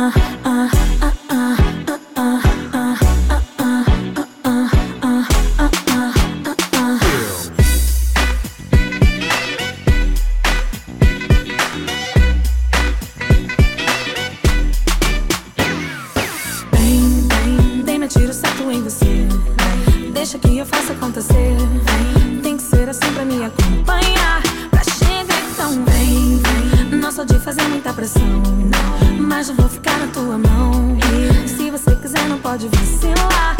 나 sou de fazer muita pressão. Mas eu vou ficar na tua mão. E se você quiser, não pode vacilar.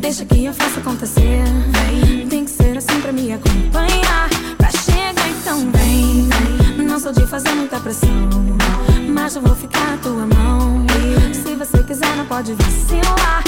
Deixa que eu faça acontecer. Tem que ser assim pra me acompanhar. Pra chegar então vem. Não sou de fazer muita pressão. Mas eu vou ficar na tua mão. Se você quiser, não pode vacilar.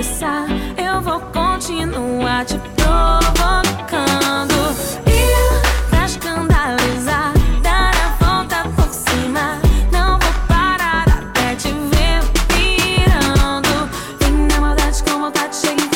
eu vou continuar te provocando. E pra escandalizar, dar a volta por cima. Não vou parar até te ver pirando. Vem na maldade com vontade, chega